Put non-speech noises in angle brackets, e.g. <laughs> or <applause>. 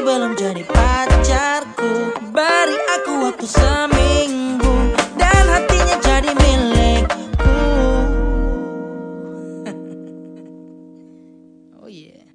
belum jadi pacarku. Beri aku waktu seminggu Dan hatinya jadi milikku. <laughs> Oh yeah.